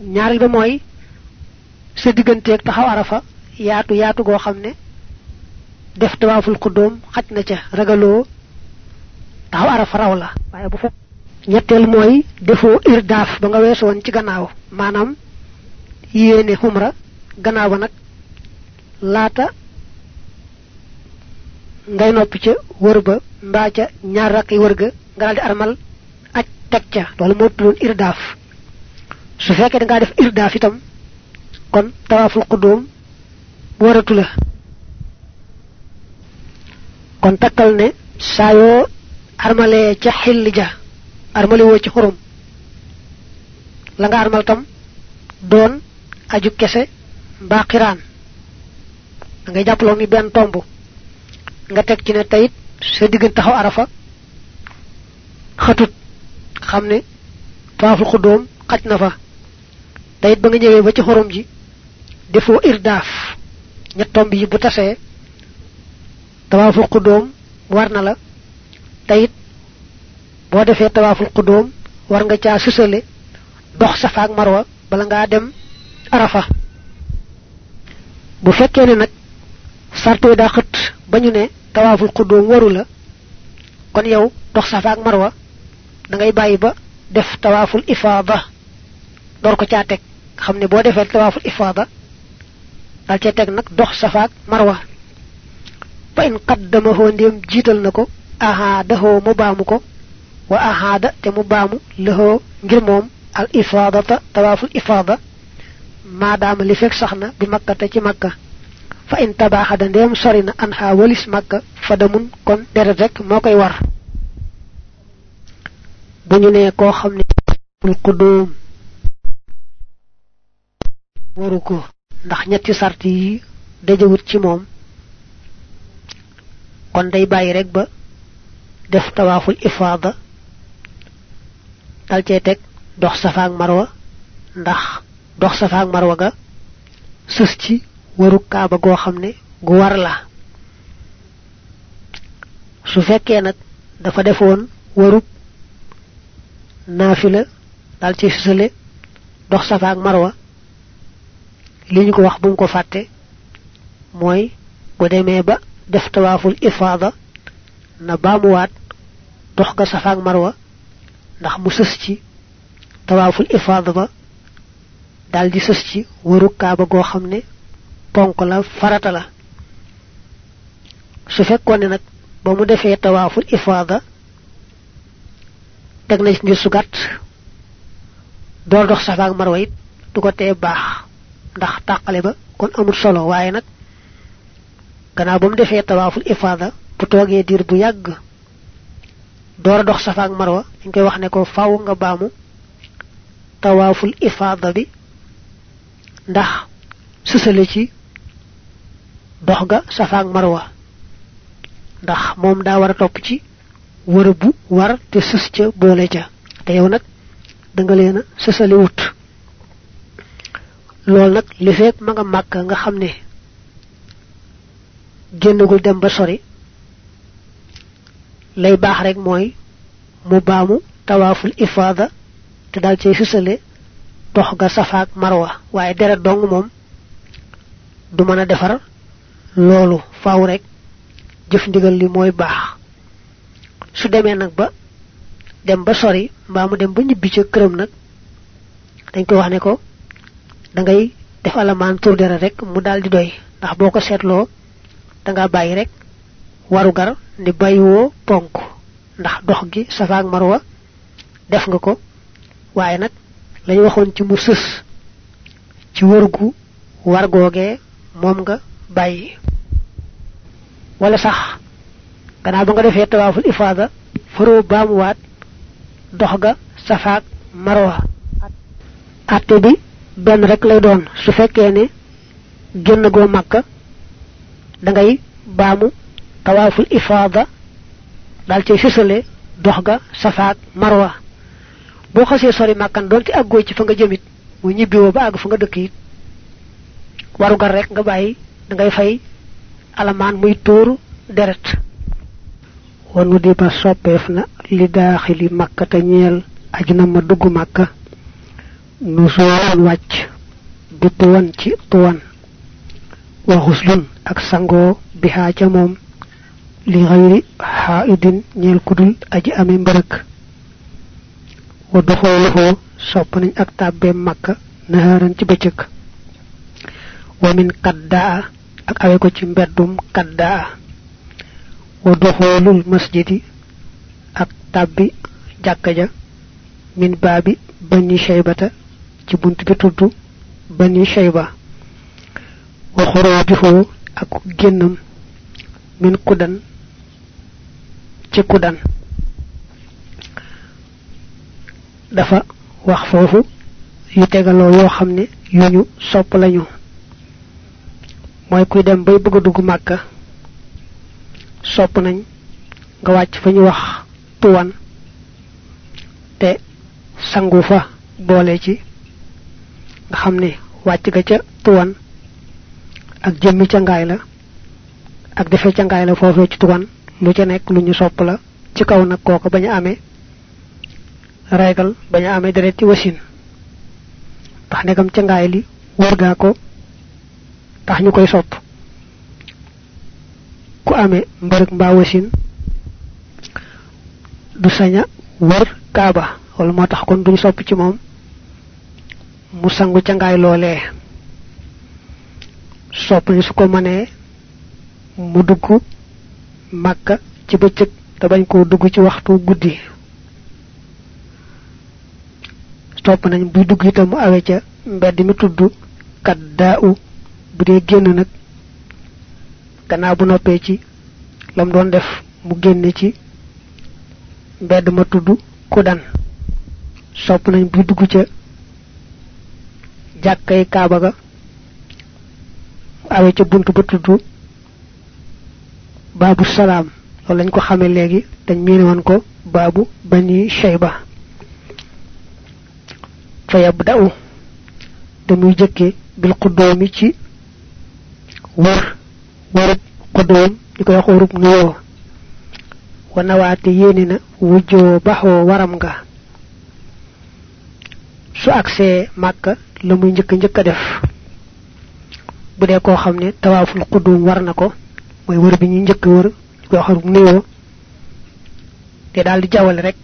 ñaareel ba mooy sa digganteeg taxaw arafa yaatu yaatu goo xam ne def tawaaful xuddoom xaj na ca ragaloo taxaw arafa raw la. waaye bu fa ñetteel mooy defoo irdaaf ba nga weesu woon ci gannaaw maanaam yéene xumra gannaaw ba nag laata ngay noppi ca wër ba mbaa ca ñaar rakk yi wër ga nga daal di armal aj teg ca. loolu moo irdaaf su fekkee da ngaa def irdaaf itam kon tawaaful xuddoom waratu la. Kon takkal ne saa yoo armalee ca xill ja armale woo ci xurum la nga armal tam doon aju kese mbaa xiraan. Da ngay jàppaloo mi benn tomb. Nga teg ci ne tayit sa diggan taxaw arafa xatut. Xam ne tawaaful xuddoom xaj fa tayit ba nga ñëwee ba ci xorom ji defoo irdaaf. Ñett tomb yi bu tasee tawaaful xuddoom war na la. Tayit boo defee tawaaful xuddoom war nga caa sësale dox safa ak marwa bala ngaa dem arafa. Bu fekkee ne nag sarto daa xët ba ñu ne tawaaful waru la kon yow dox safa ak marwa da ngay bàyyi ba def tawaaful ifaada door ko caa teg xam ne boo defee tawaaful ifaada dal cee teg nag dox safa ak marwa fa in qaddamahoo ndéem jiital na ko ahaadahoo mu baamu ko wa ahaada te mu baamu lahoo ngir moom al ifaadata tawaaful ifaada maadaama li fekk sax na bi makkate ci makka fa in tabaaxada ndeem sori na an xaa walis makka fa damun kon deret rek moo koy war bu ñu nee koo xam ne xudóom waru ko ndax ñetti sart yi dajawut ci moom. Kon day bàyyi rek ba def tawaaful ifaada. Dal cee teg dox safa ak marwa. Ndax dox safa ak marwa ga sës ci waru kaaba goo xam ne gu war la. Su fekkee nag dafa defoon warub naafila dal ci sësale dox safa ak marwa li ñu ko wax bu ko fàtte mooy bu demee ba def tawaaful ifaada na baamuwaat dox ga safa ak marwa ndax mu sës ci tawaaful ifaada ba dal di sës ci waru kaaba goo xam ne ponk la farata la su fekkoon ne nag ba mu defee tawaaful ifaada teg na ci ngir su gàtt door dox safa ak marwa it du ko tee baax ndax tàqale ba kon amul solo. Waaye nag gannaaw ba mu defee tawaaful ifaada bu toogee diir bu dox safa ak marwa dañ koy wax ne ko faaw nga baamu tawaaful ifaada bi ndax ci dox ga safa ak marwa. Ndax moom daa war ci wër bu war te sës ca boole ca. Te yow da nga wut loolu nag li fekk ma nga màkk nga xam ne génnagul dem ba sori lay baax rek mooy mu baamu tawaaful ifaada te dal cay sësale dox ga safaak marwa. waaye deret dong moom du mën a defar loolu faaw rek jëf ndigal li mooy baax. su demee nag ba dem ba sori mbaa dem ba ñibbi ca këram nag dañ ko wax ne ko da ngay def alamaan tur deret rek mu daal di doy. Ndax boo ko seetloo da nga bàyyi rek waru gar ni bàyyiwoo ponk. Ndax dox gi safa ak marwa def nga ko. Waaye nag lañu waxoon ci mu sës ci wërgu war googee moom nga bàyyi wala sax ba nga defee tawaaful ifaada faroo baamuwaat dox ga safaak marwa. Bi benn rek lay doon. Su fekkee ne génn goo màkka da ngay baamu tawaaful ifaada dal ci sësale dox ga safaak marwa. Boo xasee sori màkkan doonte àggoo ci fa nga jëmit mu ñibbiwoo ba àgg fa nga dëkk it warugar rek nga bàyyi da ngay fay alamaan muy deret. Wanu di ba soppeef na li daaxili màkka te ñeel na ma dugg màkka nu soolan wàcc bi tuwan ci tuwan wa xuslun ak sangoo bihaa ca moom. Li xayri xaaidin ñeel kudul aji ame mbërëk. Wa doxooluxoo sopp nañ ak tàbbeem makka naharan ci bëccëg. Wa min kaddaa ak awe ko ci mbeddum kaddaa. Wa doxoolul masjidi ak tàbbi jàkka ja. Min baabi bani shaybata ci bunt bi tudd bani shayba wa xoroojuhoo ak génnam min kudan ci kudan. Dafa wax foofu yu tegaloo yoo xam ne yu ñu sopp lañu. Mooy kuy dem bay bëgg dugg màkka sopp nañ nga wàcc fa wax tuwan te sangu fa ci nga xam ne ga ca tuwan ak jëmmi ca ngaay la ak defee ca ngaay la foofee ci tuwan lu ca nekk lu ñu sopp la. Ci kaw nag kooka bañ a amee reegal bañ a ci wasin. Tax negam ca ngaay li wër gaa ko tax ñu koy sopp. Ku amee mbërëg mbaa wasin du saña wër kaaba wala moo tax kon duñ sopp ci moom mu sangu ca ngaay loolee sopp ni su ko mënee mu dugg màkka ci bëccëg te bañ koo dugg ci waxtu guddi. Sopp nañ buy dugg itam mu awe ca mbedd mi tudd kat daa u bu dee génn nag gannaaw bu noppee ci lam doon def mu génne ci mbedd ma tudd kudan. Sopp nañ buy dugg ca jàkkay kaaba ga awe ca bunt ba tudd baabu salaam. Loolu lañ ko xamee léegi dañ woon ko baabu bani shayba. Fa yabda'u damuy jëkke bil xuddoomi ci wër warub xuddoom ñu koy wax warub nuyoo. Wa nawaate yéene na wujjoo waram nga su màkka la muy njëkk njëkk def. Bu dee koo xam ne tawaaful xudduum war na ko mooy wër bi ñuy njëkk wër ñu koy wax nuyoo te daal di jawale rek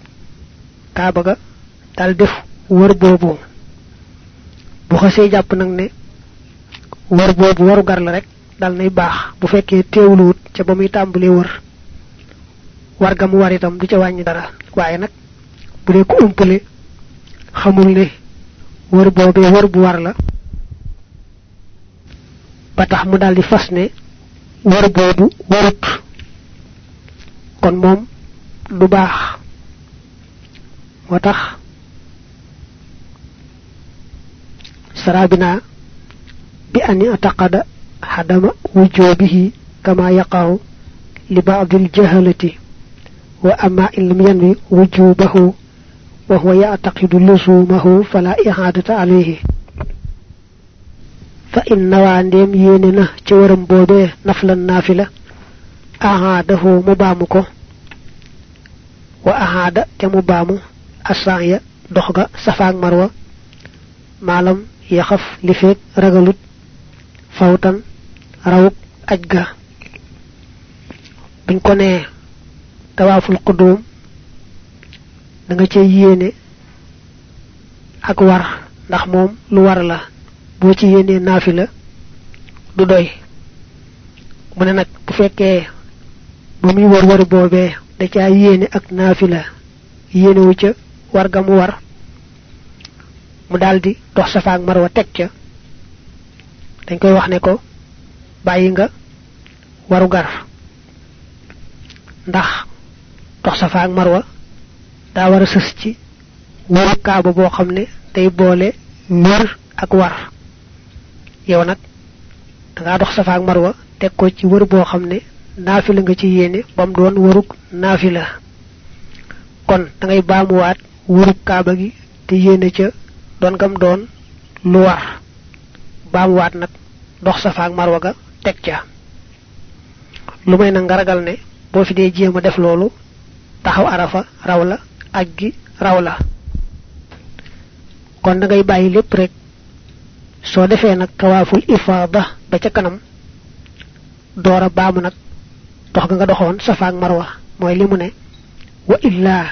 kaaba ga daal def wër boobu. Bu xasee jàpp nag ne wër boobu waru gar la rek dal nay baax. Bu fekkee teewluwut ca ba muy tàmbalee wër war ga mu war itam du ca wàññi dara. Waaye nag bu dee ko umpale xamul ne wër boobee wër bu war la. Ba tax mu daldi fas ne wër boobu warut. Kon moom du baax. Moo tax sarabina bi ani ataqada hadama wujubihi kama yaqaw li ba'd al jahalati wa amma in lam yanwi wujubahu wa huwa ya'taqidu lusumahu fala i'adata alayhi fa in nawa ndem yene na ci waram bobé naflan nafila ahadahu mu baamu ko wa ahada te mu baamu asanya dox ga safaak marwa malam yaxaf li feek ragalut fawtan rawuk aj ga buñ ko nee tawaaful qudum da nga cay yéene ak war ndax moom lu war la. Boo ci yéenee naafila du doy. Mu ne nag bu fekkee ba muy war wari boobee da caa yéene ak naafila. Yéenewu ca war ga mu war mu daldi dox safa ak marwa teg ca. Dañ koy wax ne ko bàyyi nga waru gar. Ndax dox safa ak marwa daa war a ci waru kaaba boo xam ne day boole wër ak war. Yow nag dangaa dox safa ak marwa teg ko ci wër boo xam ne nga ci yéene bam doon kon da ngay baamuwaat wëruk kaaba gi te yéene ca doon gam doon lu war. Baamuwaat nag dox safa ak marwa ga teg ca. Lu may nag nga ne boo fi dee def loolu taxaw arafa raw la aj gi raw la kon da ngay bàyyi lépp rek soo defee nag tawaaful ifaada ba ca kanam doora baamu nag dox ga nga doxoon safaak marwa mooy li mu ne wa illaa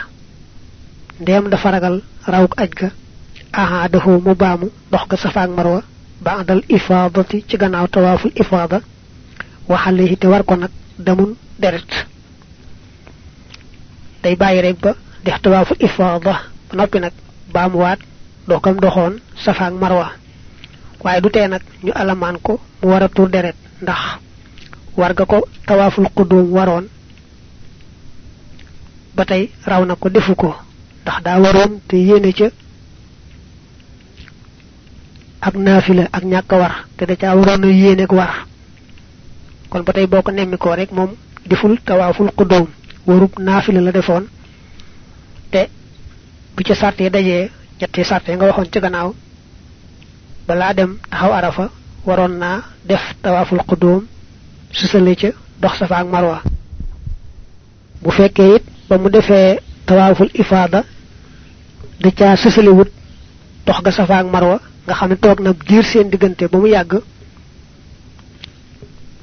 ndeem dafa ragal rawuk aj ga ahaadahu mu baamu dox ga safaak marwa ba'dal ifaadati ci gannaaw tawaaful ifaada waxalehi te war ko nag damun deret day bàyyi rek ba def tawaaful ifaada. Noppi nag baamuwaat doxam doxoon safaak marwa. Waaye du tee nag ñu alamaan ko mu war a tur deret. Ndax war ga ko tawaaful qudum waroon ba tey raw na ko defu ko. Ndax daa waroon te yéene ca ak naafila ak ñàkk war te da caa waroon a ak war. Kon ba tey boo ko ko rek moom deful tawaaful qudum warub naafila la defoon. te bu ca sàttee dajee ñetti sàttee nga waxoon ci gannaaw balaa dem taxaw arafa waroon naa def tawaaful qudum susale ca dox safa ak marwa. Bu fekkee it ba mu defee tawaaful ifaada da caa susale wut dox ga safa ak marwa nga xam ne toog na diir seen diggante ba mu yàgg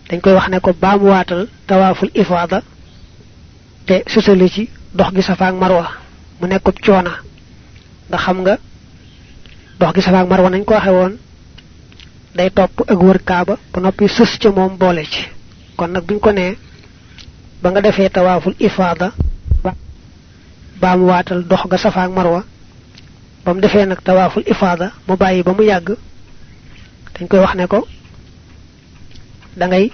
dañ koy wax ne ko baamuwaatal tawaaful ifaada te susale ci dox gi safa ak marwa mu nekkub coona. Nga xam nga dox gi safa ak marwa nañ ko waxe woon day topp ak wër kaaba ba noppi sës ca moom boole ci. Kon nag buñ ko nee ba nga defee tawaaful ifaada baamu waatal dox ga marwa mu ba mu dañ koy wax ko da ngay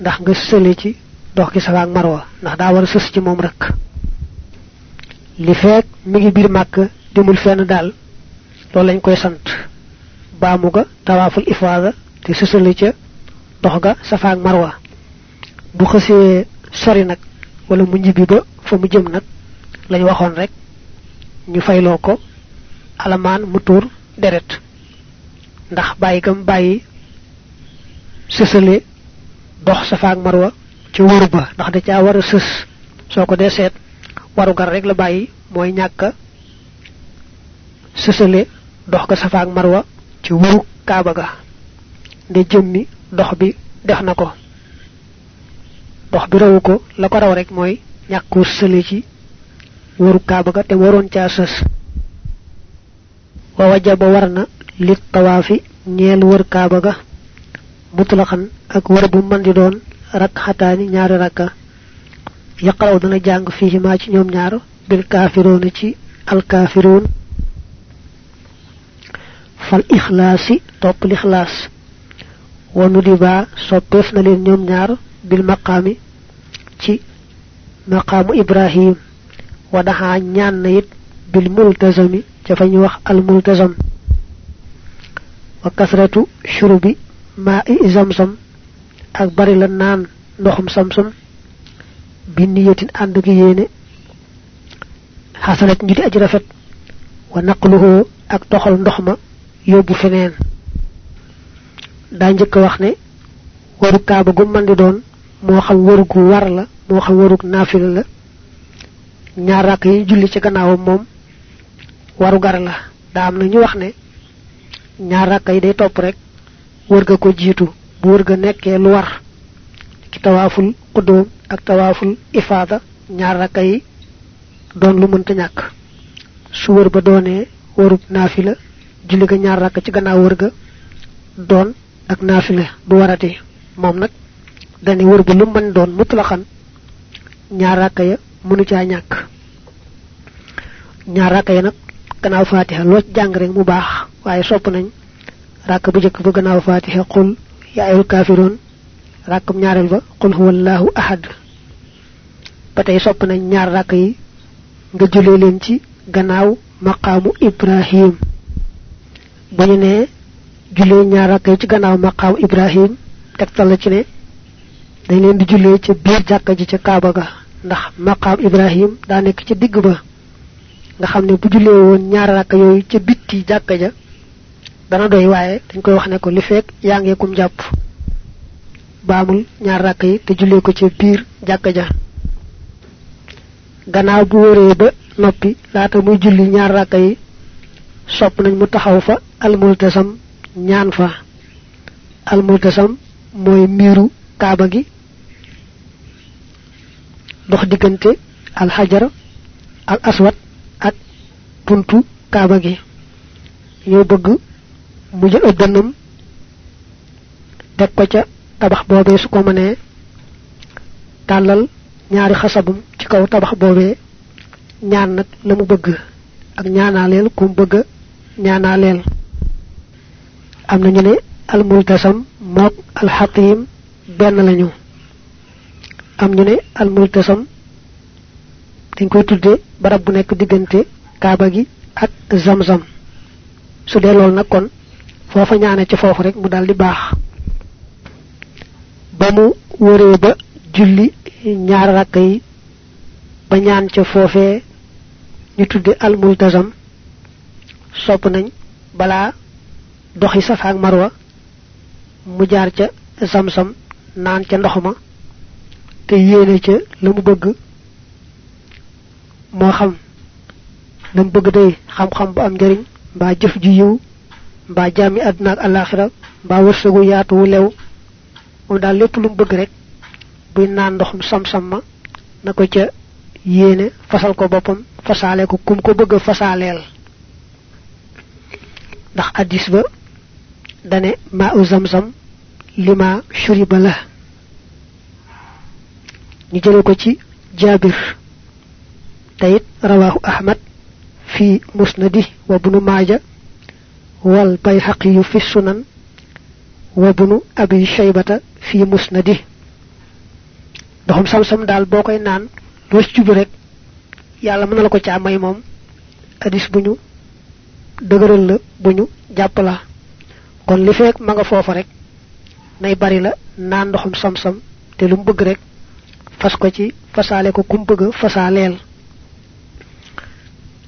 ndax nga ci dox gi safa ak marwa ndax daa war a sës ci moom rek. Li feek mi ngi biir màkk demul fenn daal. Loolu lañ koy sant. Baamu ga tawaaful ifaada te sësale ca dox ga safa ak marwa. Bu xësee sori nag wala mu ñibbi ba fa mu jëm nag lañ waxoon rek ñu ko alamaan mu tuur deret. Ndax bàyyi gam bàyyi sësale dox safa ak marwa ci waru ba ndax da caa war a sës soo ko dee seet waru gar rek la bàyyi mooy ñàkk sësale dox ga safa ak marwa ci waru kaaba ga nde jëmmi dox bi def na ko dox bi ko la ko raw rek mooy ñàkku sële ci waru kaaba ga te waroon caa sës wa wajaba war na lit tawaafi ñeel wër kaaba ga mutlaqan ak wër bu man di doon rak xataani ñaari rakka yaqaraw dana jàng fii maa ci ñoom ñaar bil kaafiroona ci alkaafiroon fal ikhlasi top l'ikhlas wa nudiba soppef na len ñom ñaar bil maqami ci maqamu ibrahim. Wa daha ñaan bil multazami ca fañu wax al multazam. Wa kasratu shurubi ma'i zamzam ak bari la naan ndoxum samsam bi niyatin and ak yene hasalat ñu di aji rafet wa naqluhu ak toxal ndox ma yóbbu feneen. daa njëkk wax ne waru kaaba gu man di doon moo xam waru gu war la moo xam waru naafila la ñaar rakk yi julli ci gannaawam moom waru gar la. daa am na ñu wax ne ñaar rakk yi day topp rek ko jiitu bu wër ga nekkee lu war ci tawaaful qudum ak tawaaful ifaada ñaar rakk yi doon lu mënta ñàkk. Su wër ba doonee warub naafila julli ga ñaar rakk ci gannaaw wër ga doon ak naafila du warati. Moom nag dani wër ba lu mën doon mutlaxan ñaar rakk ya mënu caa ñàkk. Ñaar rakk ya nag gannaaw fatiha loo jàng rek mu baax waaye sopp nañ rakk bu gannaaw fatiha qul يا أيها الكافرون راكم نار الفا قل هو الله أحد باتاي سوبنا نار راكي نجولي لنتي غناو مقام إبراهيم بني نه جولي نار راكي تي غناو مقام إبراهيم تك تالتي نه داي لين دي جولي تي بير جاكا جي تي كابا غا ndax maqam ibrahim da nek ci digg ba. Nga xamne bu julé won ñaar rak yoy ci bitti jakka ja dana doy waaye dañ koy wax ne ko li fekk yaa ngee kum jàpp. Baamul ñaar rakk yi te jullee ko ca biir jàkka ja. Gannaaw bu wëree ba noppi laata muy julli ñaar rakka yi sopp nañ mu taxaw fa almultasam ñaan fa. Almultasam mooy miiru kaaba gi. Dox diggante alxajar al aswad ak buntu kaaba gi. Ñoo bëgg mu jël ab dënnam teg ko ca tabax boobee su ko mënee tàllal ñaari xasabum ci kaw tabax boobee ñaan nag la mu bëgg ak ñaanaaleel ku bëgg ñaanaaleel. Am na ñu ne almultasam mook alxatim benn lañu. Am ñu ne almultasam dañ koy tudde barab bu nekk diggante kaaba gi ak zamzam. Su dee loolu nag kon foofa ñaane ci foofu rek mu daldi baax. Ba mu wëree ba julli ñaar rakk yi ba ñaan ca foofee ñu tudde almultazam sopp nañ balaa doxi safa ak marwa mu jaar ca zamzam naan ca ndox te yéene ca la mu bëgg. Moo xam la mu bëgg day xam-xam bu am njariñ mbaa jëf ju yiw mbaa jàmmi àdduna ak alaxira mbaa wërsëgu yaatu wu lew moom daal lépp lu bëgg rek buy naan ndoxum sam-sam ma na ca fasal ko boppam ko kum ko bëgg a ndax addis ba dane lima shuriba la ñu jële ko ci tayit rawahu ahmad fi musnadi wa bunu wal bayhaqi fi sunan wa bunu shaybata fi musnadi doxum sam-sam daal boo koy naan loo ci jublu rek yàlla mën na la ko caa may moom hadis bu ñu dëgëral la bu ñu jàpp la kon li fekk ma fas ko ci fasaale ko kum bëgg fasaaleel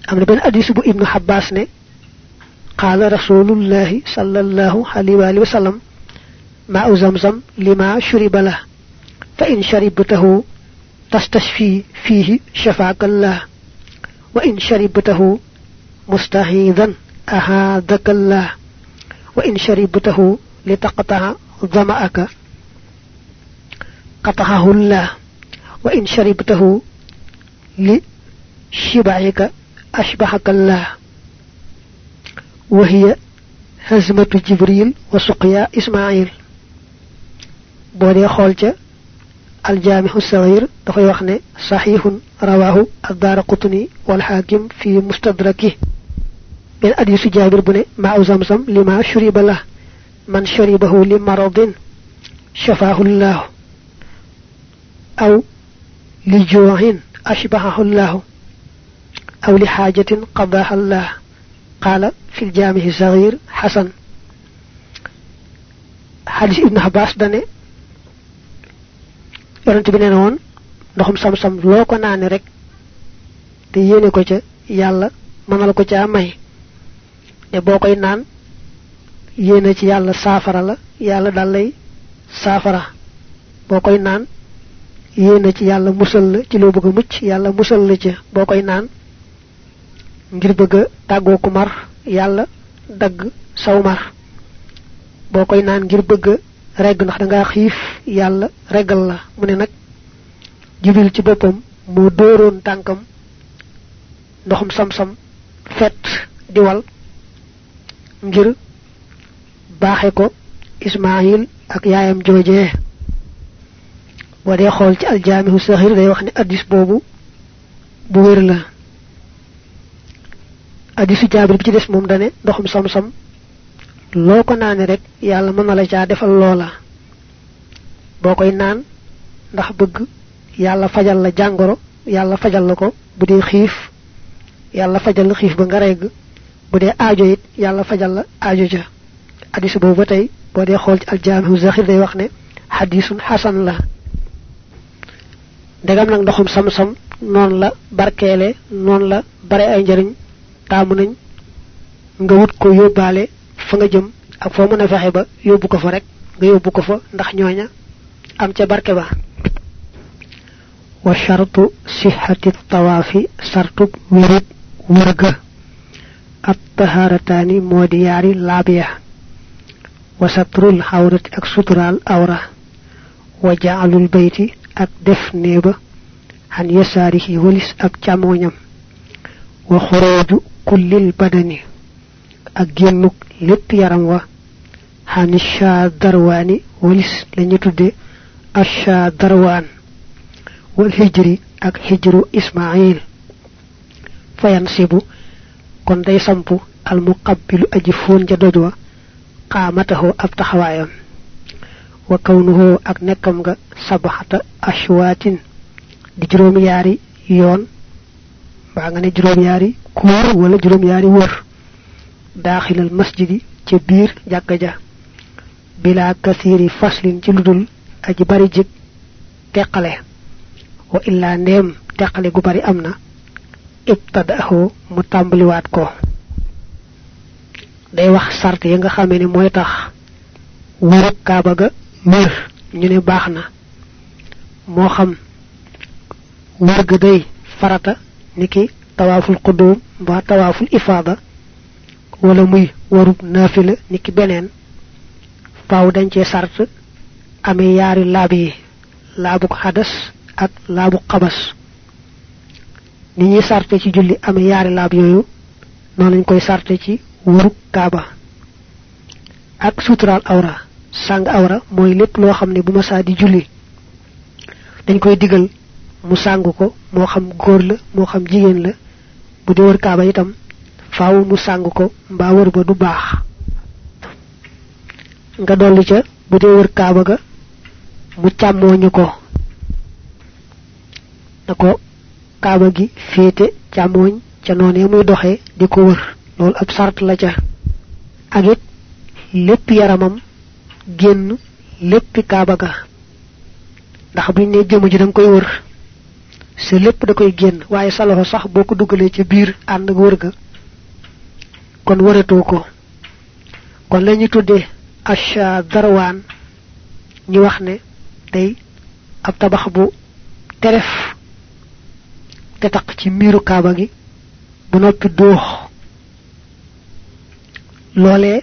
am na benn hadis bu ibnu xabbas ne قال رسول الله صلى الله عليه وآله وسلم ماء زمزم لما شرب له فإن شربته تستشفي فيه شفاك الله وإن شربته مستهيدا أهادك الله وإن شربته لتقطع ظمأك قطعه الله وإن شربته لشبعك أشبحك الله. وهي هزمة جبريل وسقيا إسماعيل. بودي خولجة الجامع الصغير دفاي وخني صحيح رواه الدار قطني والحاكم في مستدركه. من حديث جابر بن ماء زمزم لما شرب له من شربه لمرض شفاه الله أو لجوع أشبهه الله أو لحاجة قضاها الله. قال في الجامع الصغير حسن حديث ابن عباس داني يرنت بي نون ndoxum sam-sam loo ko naane rek te yéene ko ca yàlla mënal ko caa may ne boo koy naan yéene ci yàlla saafara la yàlla dal lay saafara boo koy naan yéene ci yàlla musal la ci loo bëgg a mucc yàlla musal la ca boo koy naan ngir bëgg taggo ku mar yalla dag saw mar. Bokoy naan ngir bëgg reg ndax da nga xif yalla regal la. Mu ne nak jibril ci bopam mo dooroon tankam ndoxum sam-sam fet di wal ngir baaxe ko ismail ak yaayam joojee boo dee xool ci aljaamihu saxir day wax ne addis boobu bu wér la addisu jaabir bi ci des moom dane ndoxum sam-sam. Loo ko rek yàlla mën na la caa defal loola. Boo koy naan ndax bëgg yàlla fajal la jàngoro yàlla fajal la ko bu dee xiif yàlla fajal la xiif ba nga regg bu aajo it yàlla fajal la aajo ja. Hadis boobu ba tey boo dee xool ci aljaamihu zaxir day wax ne hadisun hasan la. Ndegam nag ndoxum sam-sam noonu la barkeele noonu la bare ay njariñ taamu nañ nga wut ko yóbbaale fa nga jëm ak foo mën a fexe ba yóbbu ko fa rek nga yóbbu ko fa ndax ñooña am ca barke ba wa shartu sihhati tawaafi sartub wérub wërga at taharataani moo di yaari laab ya wa satrul xawrati ak suturaal awra wa jaalul bayti ak def néeba xan yasaarihi walis ak càmmooñam wa xorooju kullil badani ak génnuk lépp yaram wa xani sha darwaani walis lañu tudde asha darwaan wal hijri ak hijru ismail fayan sibu kon day sampu al muqabbilu aji foon ja doj wa qaamatahu ab taxawaayam wa kawnuhu ak nekkam nga sabaxata ashwaatin di juróom yaari yoon mbaa nga ne juróom kuur wala juróom yaari wër daaxilal masjidi ca biir jàkka ja. Bila kasiri faslin ci ludul aji bari jik teqale. Wa illa ndem teqale gu bari amna ibtadahu mu tambaliwaat ko. Day wax sart ya nga xamé ni moy tax wërub kaaba ga wër ñu ne baxna mo xam wër ga day farata niki tawaful qudum ba tawaful ifada wala muy warub nafila niki benen faaw dañ ci sart amé yaari laab yi laabuk hadas ak laabu xabas ni ñi sarte ci julli amé yaari laab yoyu non lañ koy sarte ci wuruk kaaba ak sutural awra sang awra moy lepp lo xamne bu ma di julli dañ koy digal mu sang ko mo xam goor la mo xam jigen la bu de wër kaaba itam faaw mu sang ko mba wër ba du baax. Nga dolli ca bu de wër kaaba ga mu càmmooñu ko. Kaaba gi féete càmmooñ ca noonee muy doxee di wër. Loolu ab sart la ca. Ak it yaramam kaaba ga. Ndax buñ ne ji koy wër sa lépp da koy génn waaye sa loxo sax boo ko dugalee ca biir ànd ak wër ga kon wëratoo ko. kon lañu tuddee asha darwaan ñu wax ne day ab tabax bu teref te taq ci miiru kaaba gi bu noppi doox. Loolee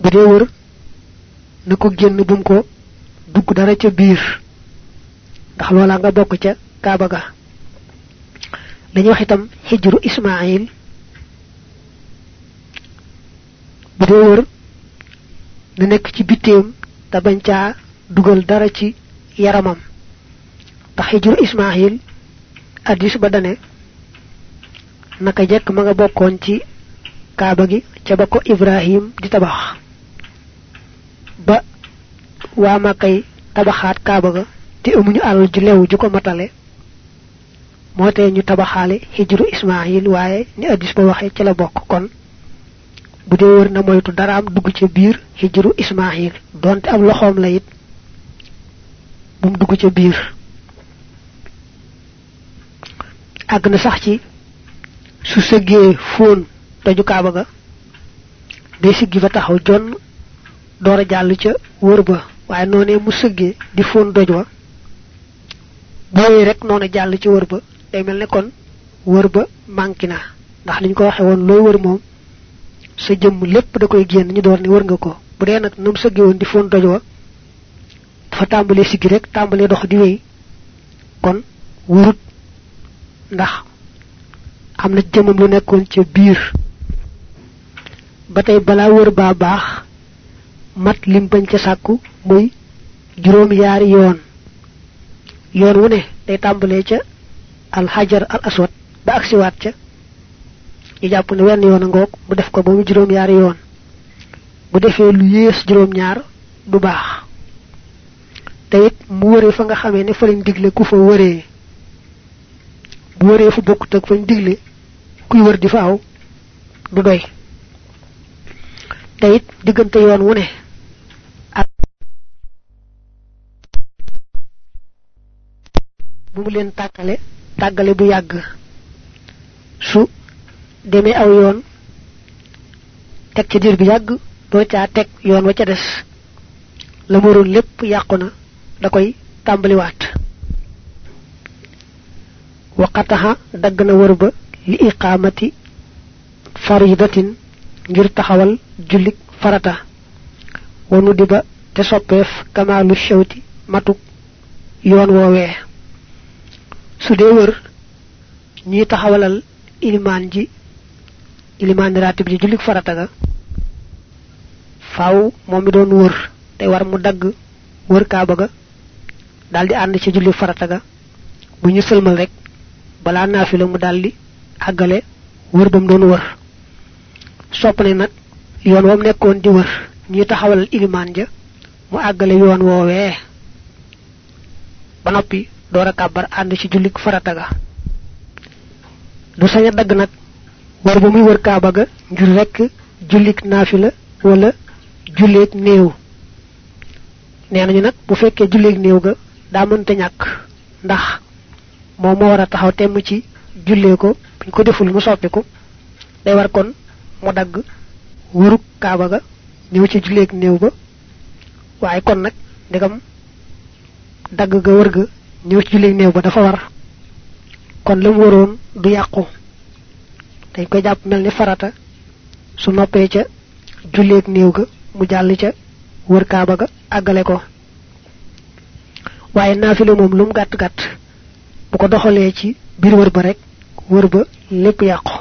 bu dee wër na ko génn bum ko dugg dara ca biir ndax loola nga bokk ca kaaba ga dañu wax itam hijru ismail bu dee wër na nekk ci bitteem te bañ caa dugal dara ci yaramam. Ndax hijru ismail hadis ba dane naka jekk ma nga bokkoon ci kaaba gi ca ba ko ibrahim di tabax. Ba waa makay tabaxaat kaaba ga te amuñu alal ju lew ju ko matale moo ñu tabaxaale hijru ismail waaye ni hadis ba waxee ci la bokk. Kon bu dee wër na moytu dara am dugg ca biir hijru ismail donte am loxoom la it bum dugg ca biir. Àgg na sax ci su sëggee fóon kaaba ga day siggi fa taxaw jonn door a jàll ca wër ba. Waaye noonee mu sëggee di fóon doj wa booyee rek noonu jàll ci wër ba day mel ne kon wër ba manki na. Ndax liñ ko waxe woon looy wër moom sa jëmm lépp da koy génn ñu door ni wër nga ko. Bu dee nag nam sëggee woon di fóon doj wa dafa tàmbalee siggi rek tàmbalee dox di wéy. Kon wurut ndax am na lu nekkoon ca biir. Ba tey balaa wër baa baax mat lim bañ ca sàkku muy juróom yaari yoon. Yoon wu ne day tàmbalee ca al hajar al aswad ba aksiwaat ca. Ñu jàpp ne wenn yoon a ngoog mu def ko ba mu juróom yaari yoon. Bu defee lu yées juróom ñaar du baax. Te it mu wëree fa nga xamee ne fa lañ digle ku fa wëree. Bu wëree fu bokkut ak fañ digle kuy wër di fa du doy. Te it diggante yoon wu ne bu mu leen tàggale tàggale bu yàgg su demee aw yoon teg ca dir bi yàgg doo caa teg yoon wa ca des la mu lépp yàqu na da koy tàmbaliwaat waqataha dagg na wër li iqamati faridatin ngir taxawal julik farata wonu diba te soppeef kamalu shawti matuk yoon woowee su dee wër ñuy taxawalal ilimaan ji ilimaan ratib ji julik farata ga faaw moom mi doon wër te war mu dagg wër kaaba ga daldi ànd ci julli farata ga bu ñu sëlmal rek balaa naafila mu daldi àggale wër bam doon wër. Sopp ne nag yoon wam nekkoon di wër ñuy taxawal ilimaan ja mu àggale yoon woowee. Ba noppi door a kàbbar ànd ci jullik farata ga du sañ a dagg nag war ba muy wër kaaba ga ngir rek jullik naafila wala julleeg néew nee nañu nag bu fekkee julleeg néew ga. Daa mënta ñàkk ndax moom moo war a taxaw temm ci jullee ko. Buñ ko deful mu soppiku day war kon mu dagg wëru kaaba ga ñëw ci julleeg néew ba waaye kon nag ndegam. Dagg ga wër ga ñëw ci julleeg néew ba dafa war kon lam waroon du yàqu dañ koy jàpp mel ni farata su noppee ca julleeg néew ga mu jàll ca wër kaaba ga àggale ko waaye naafila moom lum gàtt gàtt bu ko doxalee ci biir wër ba rek wër ba lépp yàqu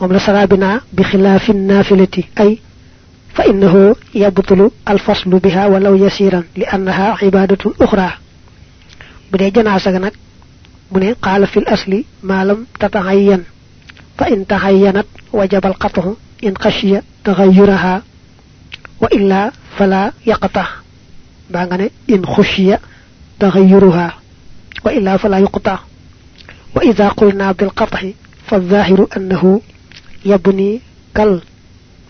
moom la sarabina bi xilaafin naafilati ay fa innahu yabtulu alfaslu biha walaw yasiran li annaha ibadatun uxra بدي جنا سجنك بني قال في الأصل ما لم تتعين فإن تعينت وجب القطع إن خشي تغيرها وإلا فلا يقطع بعنى إن خشي تغيرها وإلا فلا يقطع وإذا قلنا بالقطع فالظاهر أنه يبني كل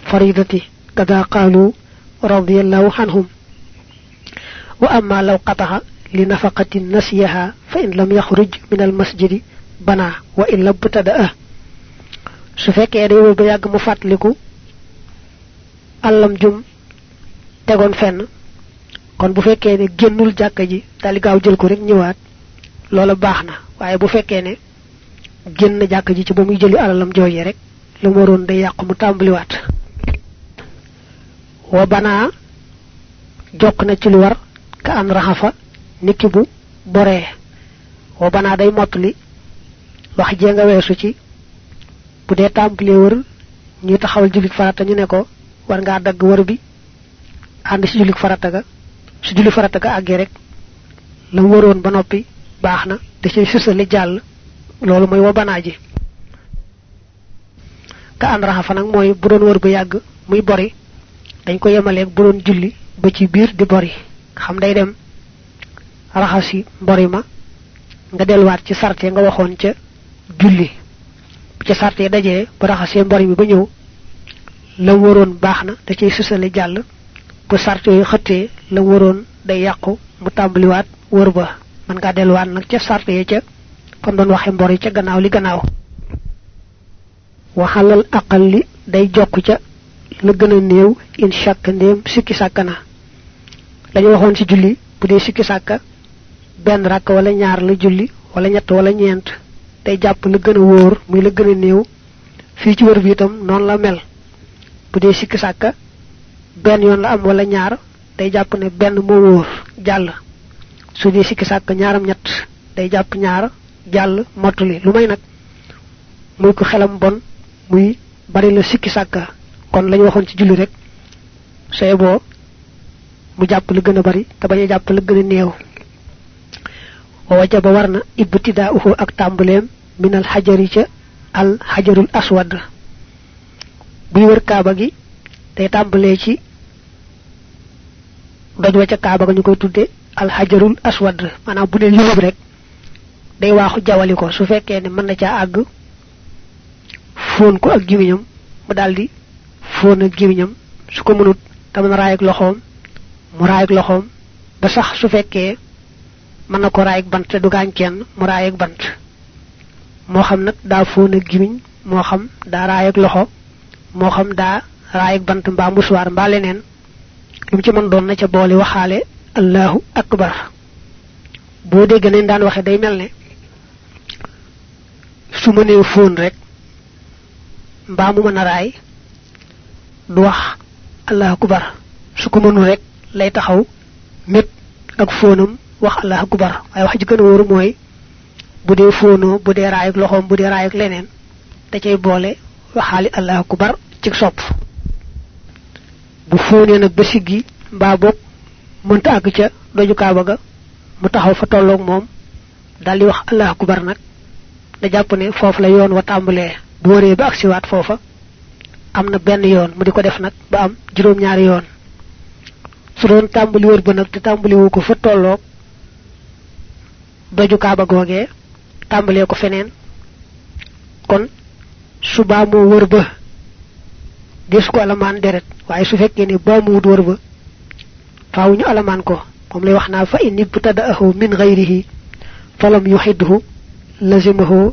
فريضة كذا قالوا رضي الله عنهم وأما لو قطع لنفقة نسيها فإن لم يخرج من المسجد بنا وإن لم بتدأه su fekkee day wër ba yàgg mu fàttaliku àllam jum tegoon fenn kon bu fekkee ne génnul jàkka ji dali gaaw jël ko rek ñëwaat loola baax na waaye bu fekkee ne génn jàkka ji ci ba muy jëli alalam jooje rek lu mu waroon day yàqu mu tàmbaliwaat wa banaa jokk na ci lu war ka an raxafa niki bu boree wa banaa day mottali wax jee nga weesu ci bu dee wër ñuy taxawal julik farata ñu ne ko war ngaa dagg wër bi ànd si julik farata ga su julik farata ga àggee rek la wëroon ba noppi baax na da cay sësali jàll loolu mooy wa banaa ji. ka an raxafa nag mooy bu doon wër ba yàgg muy bori dañ ko yemaleeg bu doon julli ba ci biir di bori xam day dem raxasi mbori ma nga delluwaat ci sarte nga waxoon ca julli. Bu ca sarte dajee bu raxasee mbori mi ba ñëw la waroon baax na da cay sësale jàll. Bu sarte yu xëttee la waroon day yàqu mu tàmbaliwaat wër ba. Man ngaa delluwaat nag ca sarte ya ca fam doon waxe mbori ca gannaaw li gannaaw. Waxalal aqal li day jokk ca la gën a néew in shakk ndéem sikki waxoon ci julli bu dee sikki sàkka benn rakk wala ñaar la julli wala ñett wala ñeent day jàpp la gën a wóor muy la gën a néew fii ci wër bi itam noonu la mel. Bu dee sikki sàkka benn yoon la am wala ñaar day jàpp ne benn moo wóor jàll. Su dee sikki sàkka ñaaram ñett day jàpp ñaar jàll mottuli lu may nag muy ko xelam bon muy bari la sikki sàkka. Kon lañu waxoon ci julli rek sooy boo mu jàpp la gën a bari te bañ a jàpp la gën a néew wa wajaba war na ibtidaa'uhu ak tàmbaleem min al xajari ca al xajarul aswad buy wër kaaba gi day tàmbalee ci doj wa ca kaaba ñu tudde al xajarul aswad maanaam bu ne yulub rek day waaxu jawali ko su fekkee ne mën na caa àgg fóon ko ak gimiñam mu daldi fóon ak gimiñam su ko mënut te mën raay ak loxoom mu raay ak loxoom ba sax su fekkee mën ko raay ak bant te du gaañ kenn mu raay ak bant. Moo xam nag daa fóon ak gimiñ xam daa raay ak loxo moo xam daa raay ak bant mbaa musuwaar mbaa leneen. Lu ci mën doon na ca boole waxaale allahu akbar. Boo dégg nañ daan waxe day mel ne su rek mbaa mu mën raay du wax allah akbar. Su ko mënu rek lay taxaw ak fóonam wax allah akbar. Waaye wax ji gën wóoru mooy bu dee fóonoo bu dee raay ak loxoom bu dee raay ak leneen da cay boole waxaali allah akbar ci sopp. Bu fóonee nag ba siggi mbaa boog mënta àgg ca doju ga mu taxaw fa tolloog moom dal di wax allah akbar nag da jàpp ne foofu la yoon wa tàmbalee. Bu waree ba agsiwaat foofa am na benn yoon mu di def nag ba am yoon. Su doon wër ba te fa doju kaaba googee tàmbalee ko feneen. Kon su baa moo wër ba des ko alamaan deret waaye su mu wut wër ba faaw ñu alamaan ko. Moom lay wax naa fa in ibtada'ahu min ghayrihi falam yuhidhu lazimahu